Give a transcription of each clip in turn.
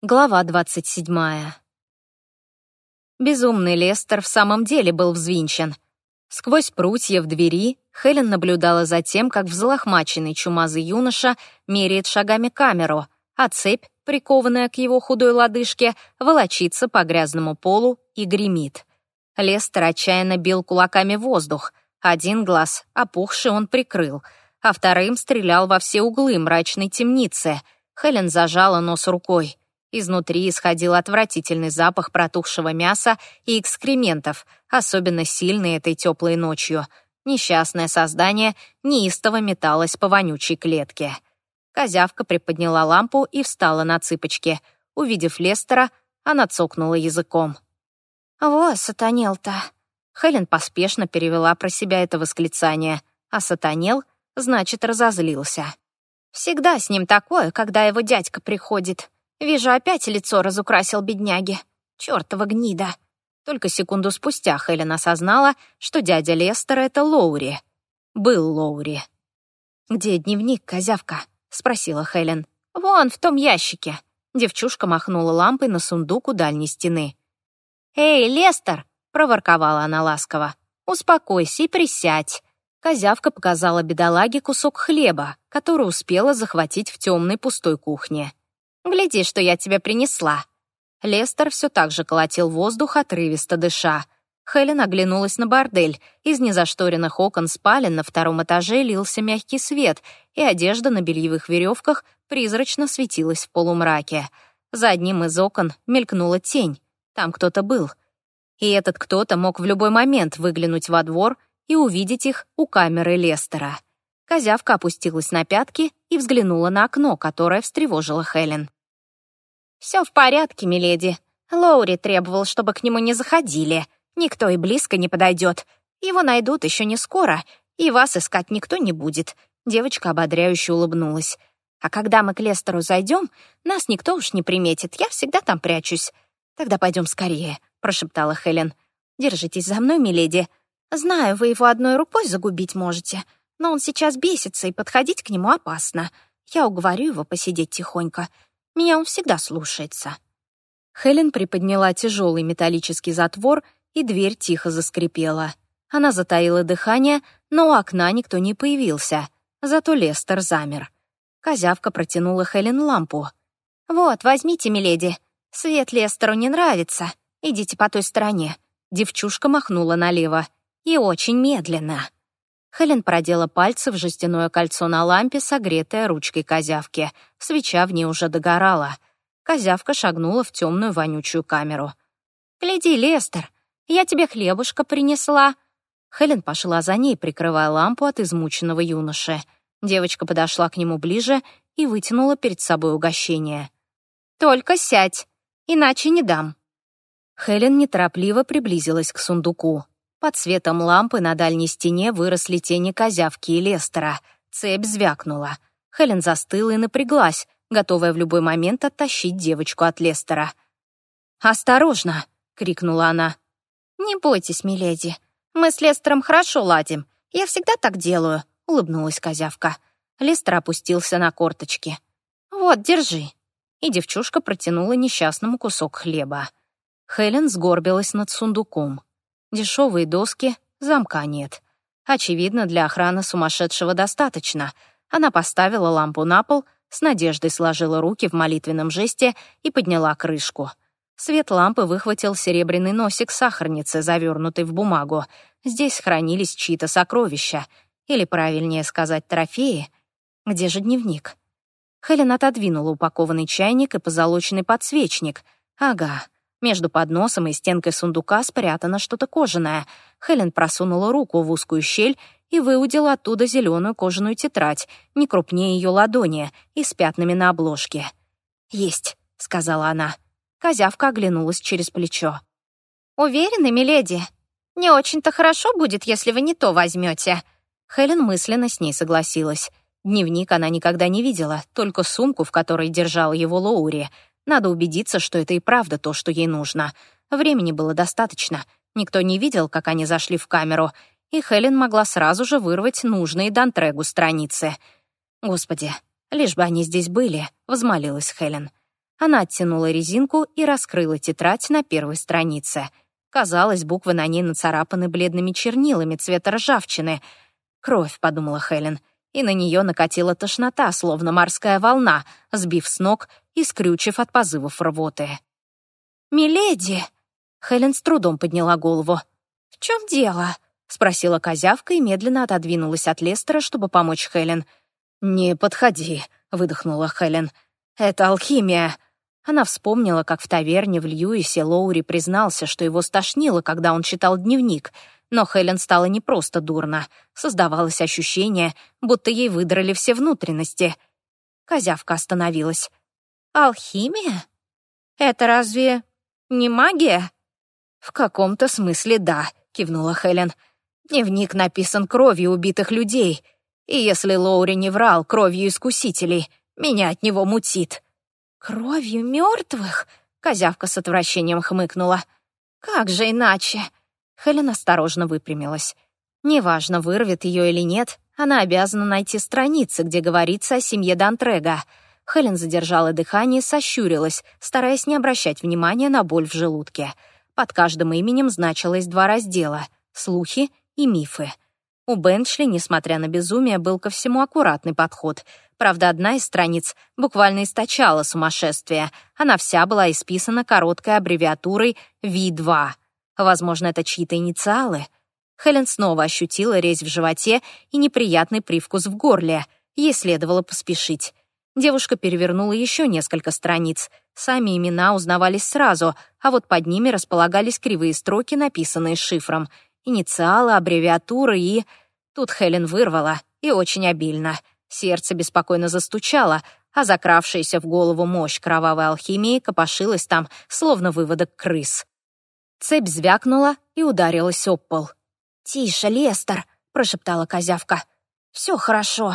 Глава 27. Безумный Лестер в самом деле был взвинчен. Сквозь прутья в двери Хелен наблюдала за тем, как взлохмаченный чумазый юноша меряет шагами камеру, а цепь, прикованная к его худой лодыжке, волочится по грязному полу и гремит. Лестер отчаянно бил кулаками воздух. Один глаз, опухший, он прикрыл, а вторым стрелял во все углы мрачной темницы. Хелен зажала нос рукой. Изнутри исходил отвратительный запах протухшего мяса и экскрементов, особенно сильный этой теплой ночью. Несчастное создание неистово металось по вонючей клетке. Козявка приподняла лампу и встала на цыпочки. Увидев Лестера, она цокнула языком. «Во, сатанел-то!» Хелен поспешно перевела про себя это восклицание, а сатанел, значит, разозлился. «Всегда с ним такое, когда его дядька приходит», Вижу, опять лицо разукрасил бедняги. Чёртова гнида. Только секунду спустя Хелен осознала, что дядя Лестер — это Лоури. Был Лоури. «Где дневник, козявка?» — спросила Хелен. «Вон, в том ящике». Девчушка махнула лампой на сундук у дальней стены. «Эй, Лестер!» — проворковала она ласково. «Успокойся и присядь». Козявка показала бедолаге кусок хлеба, который успела захватить в темной пустой кухне. Гляди, что я тебе принесла». Лестер все так же колотил воздух, отрывисто дыша. Хелен оглянулась на бордель. Из незашторенных окон спален на втором этаже лился мягкий свет, и одежда на бельевых веревках призрачно светилась в полумраке. За одним из окон мелькнула тень. Там кто-то был. И этот кто-то мог в любой момент выглянуть во двор и увидеть их у камеры Лестера. Козявка опустилась на пятки и взглянула на окно, которое встревожило Хелен. «Все в порядке, миледи. Лоури требовал, чтобы к нему не заходили. Никто и близко не подойдет. Его найдут еще не скоро, и вас искать никто не будет». Девочка ободряюще улыбнулась. «А когда мы к Лестеру зайдем, нас никто уж не приметит. Я всегда там прячусь». «Тогда пойдем скорее», — прошептала Хелен. «Держитесь за мной, миледи. Знаю, вы его одной рукой загубить можете, но он сейчас бесится, и подходить к нему опасно. Я уговорю его посидеть тихонько. Меня он всегда слушается». Хелен приподняла тяжелый металлический затвор, и дверь тихо заскрипела. Она затаила дыхание, но у окна никто не появился. Зато Лестер замер. Козявка протянула Хелен лампу. «Вот, возьмите, миледи. Свет Лестеру не нравится. Идите по той стороне». Девчушка махнула налево. «И очень медленно». Хелен продела пальцы в жестяное кольцо на лампе, согретое ручкой козявки. Свеча в ней уже догорала. Козявка шагнула в темную вонючую камеру. «Гляди, Лестер, я тебе хлебушка принесла». Хелен пошла за ней, прикрывая лампу от измученного юноши. Девочка подошла к нему ближе и вытянула перед собой угощение. «Только сядь, иначе не дам». Хелен неторопливо приблизилась к сундуку. Под светом лампы на дальней стене выросли тени козявки и Лестера. Цепь звякнула. Хелен застыла и напряглась, готовая в любой момент оттащить девочку от Лестера. «Осторожно!» — крикнула она. «Не бойтесь, миледи. Мы с Лестером хорошо ладим. Я всегда так делаю», — улыбнулась козявка. Лестер опустился на корточки. «Вот, держи». И девчушка протянула несчастному кусок хлеба. Хелен сгорбилась над сундуком. Дешевые доски, замка нет. Очевидно, для охраны сумасшедшего достаточно. Она поставила лампу на пол, с надеждой сложила руки в молитвенном жесте и подняла крышку. Свет лампы выхватил серебряный носик сахарницы, завернутый в бумагу. Здесь хранились чьи-то сокровища. Или, правильнее сказать, трофеи. Где же дневник? Хелен отодвинула упакованный чайник и позолоченный подсвечник. Ага, между подносом и стенкой сундука спрятано что-то кожаное. Хелен просунула руку в узкую щель и выудила оттуда зеленую кожаную тетрадь, не крупнее ее ладони и с пятнами на обложке. «Есть», — сказала она. Козявка оглянулась через плечо. «Уверены, миледи? Не очень-то хорошо будет, если вы не то возьмете». Хелен мысленно с ней согласилась. Дневник она никогда не видела, только сумку, в которой держал его Лоури — надо убедиться, что это и правда то, что ей нужно. Времени было достаточно. Никто не видел, как они зашли в камеру, и Хелен могла сразу же вырвать нужные Дантрегу страницы. «Господи, лишь бы они здесь были», — взмолилась Хелен. Она оттянула резинку и раскрыла тетрадь на первой странице. Казалось, буквы на ней нацарапаны бледными чернилами цвета ржавчины. «Кровь», — подумала Хелен, и на нее накатила тошнота, словно морская волна, сбив с ног и скрючив от позывов рвоты. «Миледи!» — Хелен с трудом подняла голову. «В чем дело?» — спросила козявка и медленно отодвинулась от Лестера, чтобы помочь Хелен. «Не подходи», — выдохнула Хелен. «Это алхимия». Она вспомнила, как в таверне в Льюисе Лоури признался, что его стошнило, когда он читал дневник. Но Хелен стало не просто дурно. Создавалось ощущение, будто ей выдрали все внутренности. Козявка остановилась. «Алхимия? Это разве не магия?» «В каком-то смысле да», — кивнула Хелен. «Дневник написан кровью убитых людей. И если Лоури не врал кровью искусителей, меня от него мутит». «Кровью мертвых?» — козявка с отвращением хмыкнула. «Как же иначе?» Хелен осторожно выпрямилась. Неважно, вырвет ее или нет, она обязана найти страницы, где говорится о семье Дантрега. Хелен задержала дыхание и сощурилась, стараясь не обращать внимания на боль в желудке. Под каждым именем значилось два раздела — слухи и мифы. У Бенчли, несмотря на безумие, был ко всему аккуратный подход — Правда, одна из страниц буквально источала сумасшествие. Она вся была исписана короткой аббревиатурой V2. Возможно, это чьи-то инициалы. Хелен снова ощутила резь в животе и неприятный привкус в горле. Ей следовало поспешить. Девушка перевернула еще несколько страниц. Сами имена узнавались сразу, а вот под ними располагались кривые строки, написанные шифром. Инициалы, аббревиатуры и... Тут Хелен вырвала, и очень обильно — Сердце беспокойно застучало, а закравшаяся в голову мощь кровавой алхимии копошилась там, словно выводок крыс. Цепь звякнула и ударилась об пол. «Тише, Лестер!» — прошептала козявка. «Все хорошо».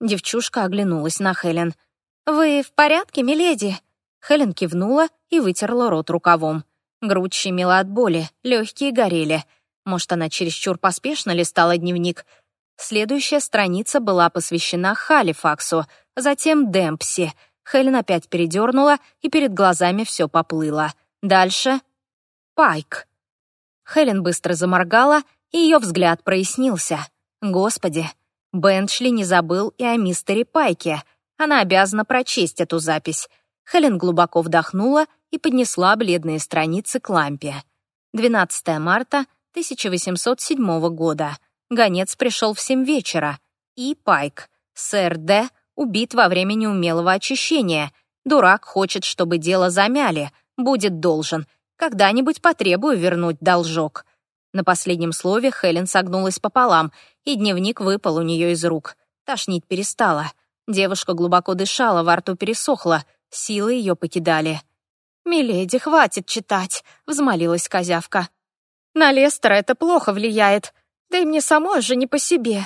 Девчушка оглянулась на Хелен. «Вы в порядке, миледи?» Хелен кивнула и вытерла рот рукавом. Грудь щемила от боли, легкие горели. Может, она чересчур поспешно листала дневник — Следующая страница была посвящена Халифаксу, затем Демпси. Хелен опять передернула, и перед глазами все поплыло. Дальше — Пайк. Хелен быстро заморгала, и ее взгляд прояснился. Господи, Бенчли не забыл и о мистере Пайке. Она обязана прочесть эту запись. Хелен глубоко вдохнула и поднесла бледные страницы к лампе. 12 марта 1807 года. Гонец пришел в семь вечера. И Пайк. Сэр Д. убит во время неумелого очищения. Дурак хочет, чтобы дело замяли. Будет должен. Когда-нибудь потребую вернуть должок. На последнем слове Хелен согнулась пополам, и дневник выпал у нее из рук. Тошнить перестала. Девушка глубоко дышала, во рту пересохла, силы ее покидали. «Миледи, хватит читать», — взмолилась козявка. «На Лестера это плохо влияет. Да и мне самой уже не по себе».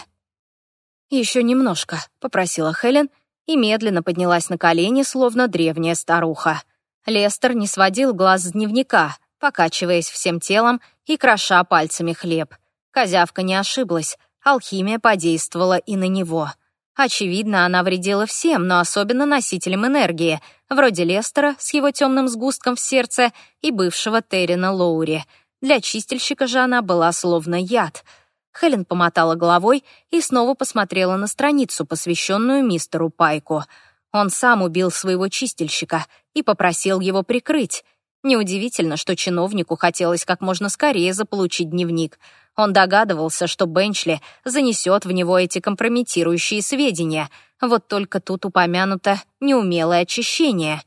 «Еще немножко», — попросила Хелен и медленно поднялась на колени, словно древняя старуха. Лестер не сводил глаз с дневника, покачиваясь всем телом и кроша пальцами хлеб. Козявка не ошиблась, алхимия подействовала и на него. Очевидно, она вредила всем, но особенно носителям энергии, вроде Лестера с его темным сгустком в сердце и бывшего Террина Лоури. Для чистильщика же она была словно яд — Хелен помотала головой и снова посмотрела на страницу, посвященную мистеру Пайку. Он сам убил своего чистильщика и попросил его прикрыть. Неудивительно, что чиновнику хотелось как можно скорее заполучить дневник. Он догадывался, что Бенчли занесет в него эти компрометирующие сведения. Вот только тут упомянуто неумелое очищение.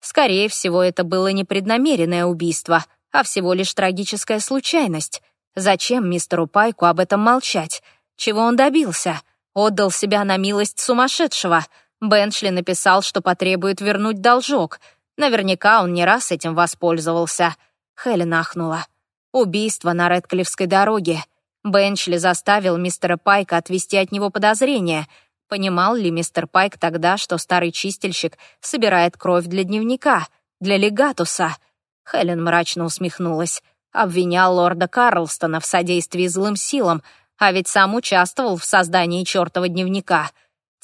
Скорее всего, это было непреднамеренное убийство, а всего лишь трагическая случайность — Зачем мистеру Пайку об этом молчать? Чего он добился? Отдал себя на милость сумасшедшего. Беншли написал, что потребует вернуть должок. Наверняка он не раз этим воспользовался. Хелен ахнула. Убийство на Редклифской дороге. Бенчли заставил мистера Пайка отвести от него подозрения. Понимал ли мистер Пайк тогда, что старый чистильщик собирает кровь для дневника, для легатуса? Хелен мрачно усмехнулась. Обвинял лорда Карлстона в содействии злым силам, а ведь сам участвовал в создании чертова дневника.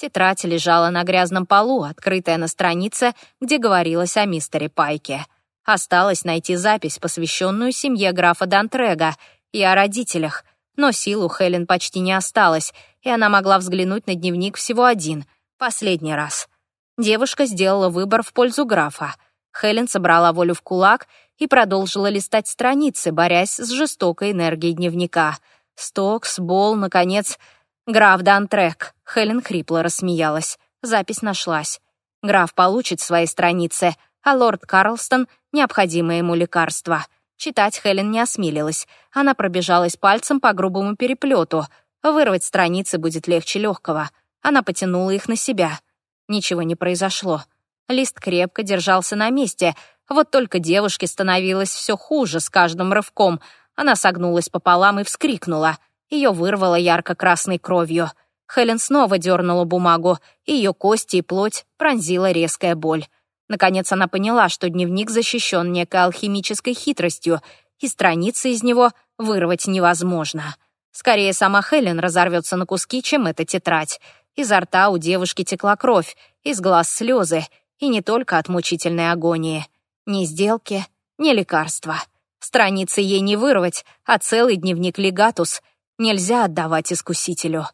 Тетрадь лежала на грязном полу, открытая на странице, где говорилось о мистере Пайке. Осталось найти запись, посвященную семье графа Дантрега, и о родителях, но сил у Хелен почти не осталось, и она могла взглянуть на дневник всего один, последний раз. Девушка сделала выбор в пользу графа. Хелен собрала волю в кулак и продолжила листать страницы, борясь с жестокой энергией дневника. Стокс, Бол, наконец... «Граф Дантрек», — Хелен хрипло рассмеялась. Запись нашлась. Граф получит свои страницы, а лорд Карлстон — необходимое ему лекарство. Читать Хелен не осмелилась. Она пробежалась пальцем по грубому переплету. Вырвать страницы будет легче легкого. Она потянула их на себя. Ничего не произошло. Лист крепко держался на месте, вот только девушке становилось все хуже с каждым рывком. Она согнулась пополам и вскрикнула. Ее вырвало ярко-красной кровью. Хелен снова дернула бумагу, ее кости и плоть пронзила резкая боль. Наконец она поняла, что дневник защищен некой алхимической хитростью, и страницы из него вырвать невозможно. Скорее, сама Хелен разорвется на куски, чем эта тетрадь. Изо рта у девушки текла кровь, из глаз слезы, и не только от мучительной агонии. Ни сделки, ни лекарства. Страницы ей не вырвать, а целый дневник легатус нельзя отдавать искусителю.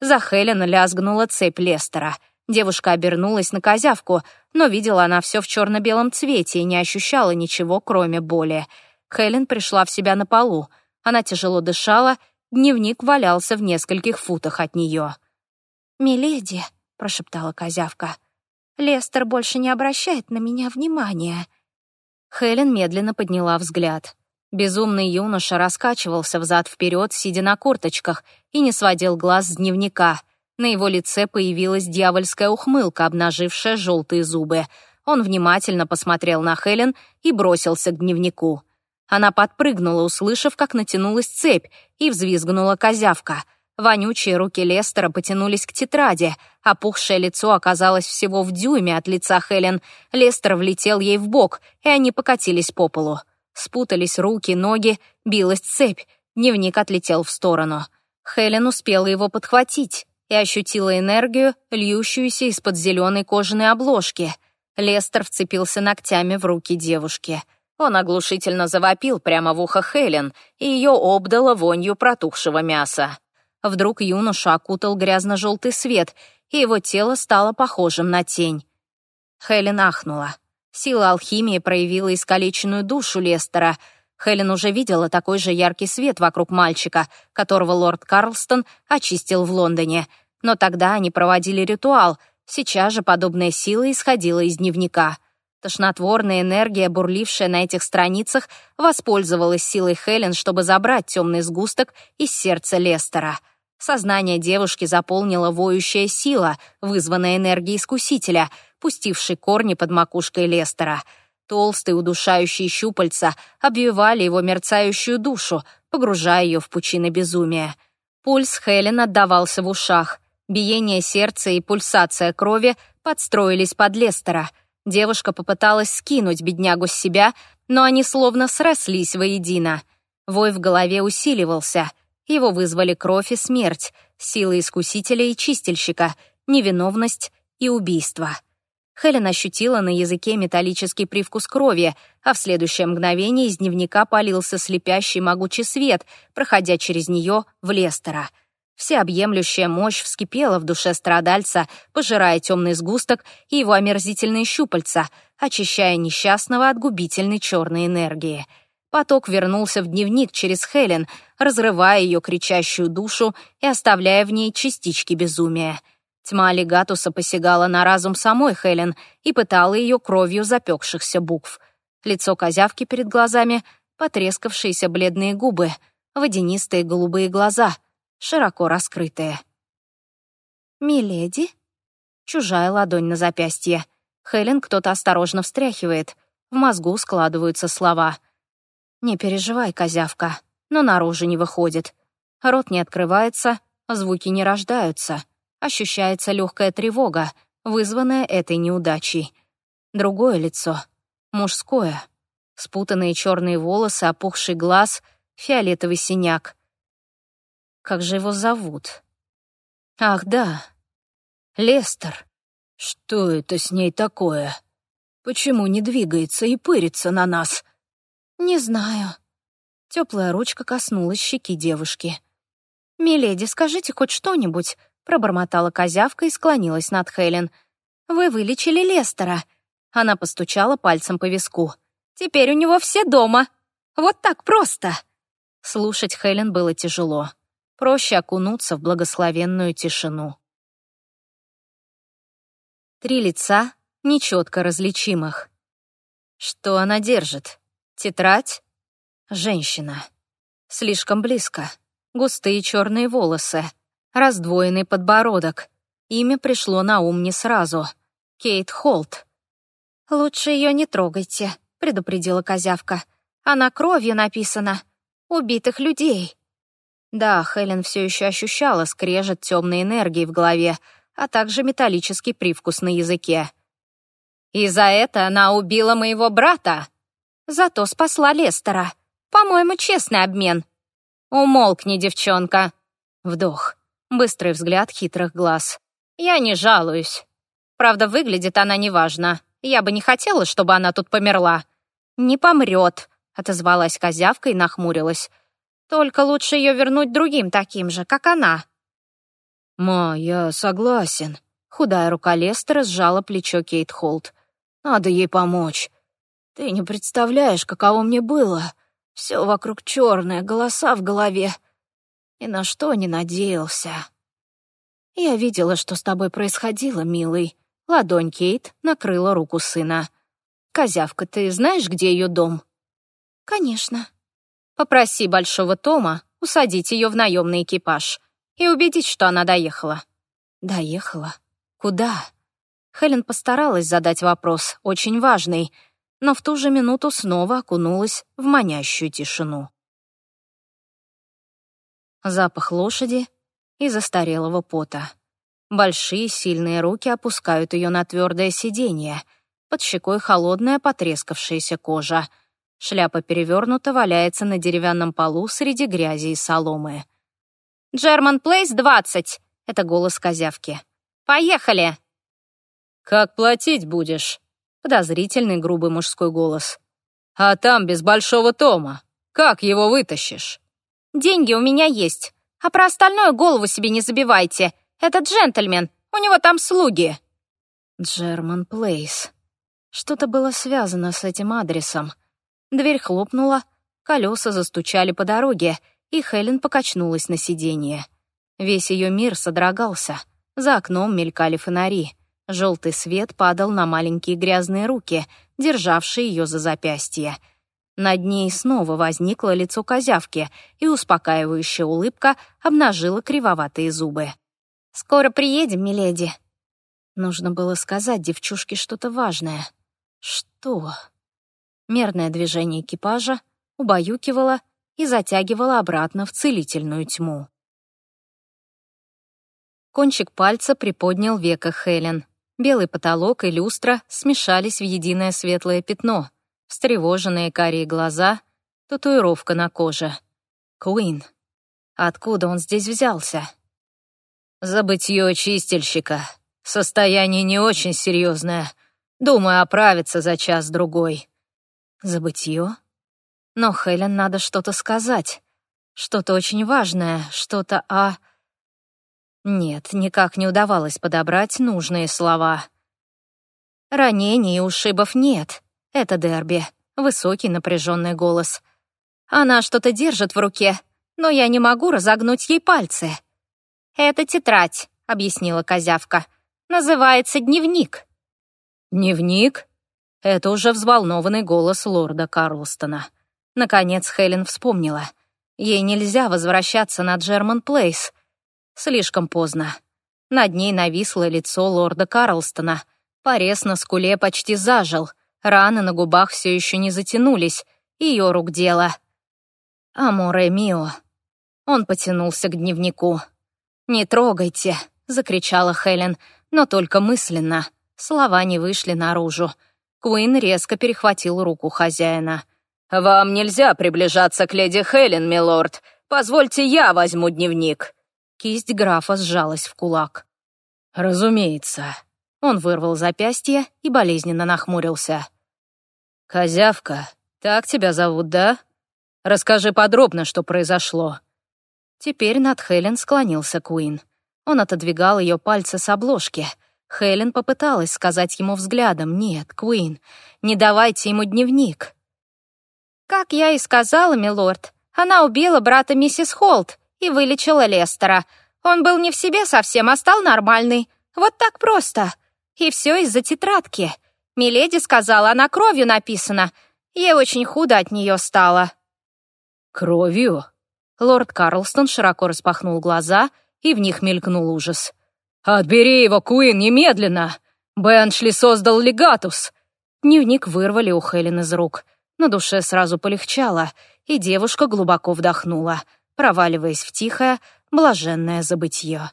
За Хелен лязгнула цепь Лестера — Девушка обернулась на козявку, но видела она все в черно-белом цвете и не ощущала ничего, кроме боли. Хелен пришла в себя на полу. Она тяжело дышала, дневник валялся в нескольких футах от нее. «Миледи», — прошептала козявка, — «Лестер больше не обращает на меня внимания». Хелен медленно подняла взгляд. Безумный юноша раскачивался взад-вперед, сидя на курточках, и не сводил глаз с дневника — на его лице появилась дьявольская ухмылка, обнажившая желтые зубы. Он внимательно посмотрел на Хелен и бросился к дневнику. Она подпрыгнула, услышав, как натянулась цепь, и взвизгнула козявка. Вонючие руки Лестера потянулись к тетради. Опухшее лицо оказалось всего в дюйме от лица Хелен. Лестер влетел ей в бок, и они покатились по полу. Спутались руки, ноги, билась цепь. Дневник отлетел в сторону. Хелен успела его подхватить и ощутила энергию, льющуюся из-под зеленой кожаной обложки. Лестер вцепился ногтями в руки девушки. Он оглушительно завопил прямо в ухо Хелен, и ее обдало вонью протухшего мяса. Вдруг юношу окутал грязно-желтый свет, и его тело стало похожим на тень. Хелен ахнула. Сила алхимии проявила искалеченную душу Лестера. Хелен уже видела такой же яркий свет вокруг мальчика, которого лорд Карлстон очистил в Лондоне — но тогда они проводили ритуал, сейчас же подобная сила исходила из дневника. Тошнотворная энергия, бурлившая на этих страницах, воспользовалась силой Хелен, чтобы забрать темный сгусток из сердца Лестера. Сознание девушки заполнила воющая сила, вызванная энергией искусителя, пустившей корни под макушкой Лестера. Толстые удушающие щупальца обвивали его мерцающую душу, погружая ее в пучины безумия. Пульс Хелен отдавался в ушах. Биение сердца и пульсация крови подстроились под Лестера. Девушка попыталась скинуть беднягу с себя, но они словно срослись воедино. Вой в голове усиливался. Его вызвали кровь и смерть, силы искусителя и чистильщика, невиновность и убийство. Хелен ощутила на языке металлический привкус крови, а в следующее мгновение из дневника полился слепящий могучий свет, проходя через нее в Лестера — Всеобъемлющая мощь вскипела в душе страдальца, пожирая темный сгусток и его омерзительные щупальца, очищая несчастного от губительной черной энергии. Поток вернулся в дневник через Хелен, разрывая ее кричащую душу и оставляя в ней частички безумия. Тьма Легатуса посягала на разум самой Хелен и пытала ее кровью запекшихся букв. Лицо козявки перед глазами, потрескавшиеся бледные губы, водянистые голубые глаза — широко раскрытые. «Миледи?» Чужая ладонь на запястье. Хелен кто-то осторожно встряхивает. В мозгу складываются слова. «Не переживай, козявка», но наружу не выходит. Рот не открывается, звуки не рождаются. Ощущается легкая тревога, вызванная этой неудачей. Другое лицо. Мужское. Спутанные черные волосы, опухший глаз, фиолетовый синяк. Как же его зовут? Ах, да. Лестер. Что это с ней такое? Почему не двигается и пырится на нас? Не знаю. Теплая ручка коснулась щеки девушки. «Миледи, скажите хоть что-нибудь», — пробормотала козявка и склонилась над Хелен. «Вы вылечили Лестера». Она постучала пальцем по виску. «Теперь у него все дома. Вот так просто». Слушать Хелен было тяжело. Проще окунуться в благословенную тишину. Три лица, нечетко различимых. Что она держит? Тетрадь? Женщина. Слишком близко. Густые черные волосы. Раздвоенный подбородок. Имя пришло на ум не сразу. Кейт Холт. «Лучше ее не трогайте», — предупредила козявка. «Она кровью написана. Убитых людей». Да, Хелен все еще ощущала скрежет темной энергии в голове, а также металлический привкус на языке. «И за это она убила моего брата!» «Зато спасла Лестера. По-моему, честный обмен». «Умолкни, девчонка!» Вдох. Быстрый взгляд хитрых глаз. «Я не жалуюсь. Правда, выглядит она неважно. Я бы не хотела, чтобы она тут померла». «Не помрет», — отозвалась козявка и нахмурилась. «Только лучше ее вернуть другим таким же, как она». «Ма, я согласен». Худая рука Лестера сжала плечо Кейт Холт. «Надо ей помочь. Ты не представляешь, каково мне было. Все вокруг черное, голоса в голове. И на что не надеялся. Я видела, что с тобой происходило, милый. Ладонь Кейт накрыла руку сына. «Козявка, ты знаешь, где ее дом?» «Конечно». «Попроси Большого Тома усадить ее в наемный экипаж и убедить, что она доехала». «Доехала? Куда?» Хелен постаралась задать вопрос, очень важный, но в ту же минуту снова окунулась в манящую тишину. Запах лошади и застарелого пота. Большие сильные руки опускают ее на твердое сиденье. Под щекой холодная потрескавшаяся кожа. Шляпа перевернута, валяется на деревянном полу среди грязи и соломы. «Джерман Плейс, 20!» — это голос козявки. «Поехали!» «Как платить будешь?» — подозрительный грубый мужской голос. «А там без Большого Тома. Как его вытащишь?» «Деньги у меня есть. А про остальное голову себе не забивайте. Это джентльмен. У него там слуги». Джерман Плейс. Что-то было связано с этим адресом. Дверь хлопнула, колеса застучали по дороге, и Хелен покачнулась на сиденье. Весь ее мир содрогался. За окном мелькали фонари. Желтый свет падал на маленькие грязные руки, державшие ее за запястье. Над ней снова возникло лицо козявки, и успокаивающая улыбка обнажила кривоватые зубы. «Скоро приедем, миледи». Нужно было сказать девчушке что-то важное. Что? Мерное движение экипажа убаюкивало и затягивало обратно в целительную тьму. Кончик пальца приподнял века Хелен. Белый потолок и люстра смешались в единое светлое пятно. Встревоженные карие глаза, татуировка на коже. Куин. Откуда он здесь взялся? Забытье чистильщика. Состояние не очень серьезное. Думаю, оправиться за час-другой. Забытье? Но Хелен надо что-то сказать. Что-то очень важное, что-то о... Нет, никак не удавалось подобрать нужные слова. Ранений и ушибов нет. Это Дерби. Высокий напряженный голос. Она что-то держит в руке, но я не могу разогнуть ей пальцы. «Это тетрадь», — объяснила козявка. «Называется дневник». «Дневник?» Это уже взволнованный голос лорда Карлстона. Наконец Хелен вспомнила. Ей нельзя возвращаться на Джерман Плейс. Слишком поздно. Над ней нависло лицо лорда Карлстона. Порез на скуле почти зажил. Раны на губах все еще не затянулись. Ее рук дело. «Аморе мио». Он потянулся к дневнику. «Не трогайте», — закричала Хелен, но только мысленно. Слова не вышли наружу. Куин резко перехватил руку хозяина. «Вам нельзя приближаться к леди Хелен, милорд. Позвольте, я возьму дневник». Кисть графа сжалась в кулак. «Разумеется». Он вырвал запястье и болезненно нахмурился. «Козявка, так тебя зовут, да? Расскажи подробно, что произошло». Теперь над Хелен склонился Куин. Он отодвигал ее пальцы с обложки. Хелен попыталась сказать ему взглядом «Нет, Куин, не давайте ему дневник». «Как я и сказала, милорд, она убила брата миссис Холт и вылечила Лестера. Он был не в себе совсем, а стал нормальный. Вот так просто. И все из-за тетрадки. Миледи сказала, она кровью написана. Ей очень худо от нее стало». «Кровью?» Лорд Карлстон широко распахнул глаза, и в них мелькнул ужас. «Отбери его, Куин, немедленно! Беншли создал легатус!» Дневник вырвали у Хелен из рук. На душе сразу полегчало, и девушка глубоко вдохнула, проваливаясь в тихое, блаженное забытье.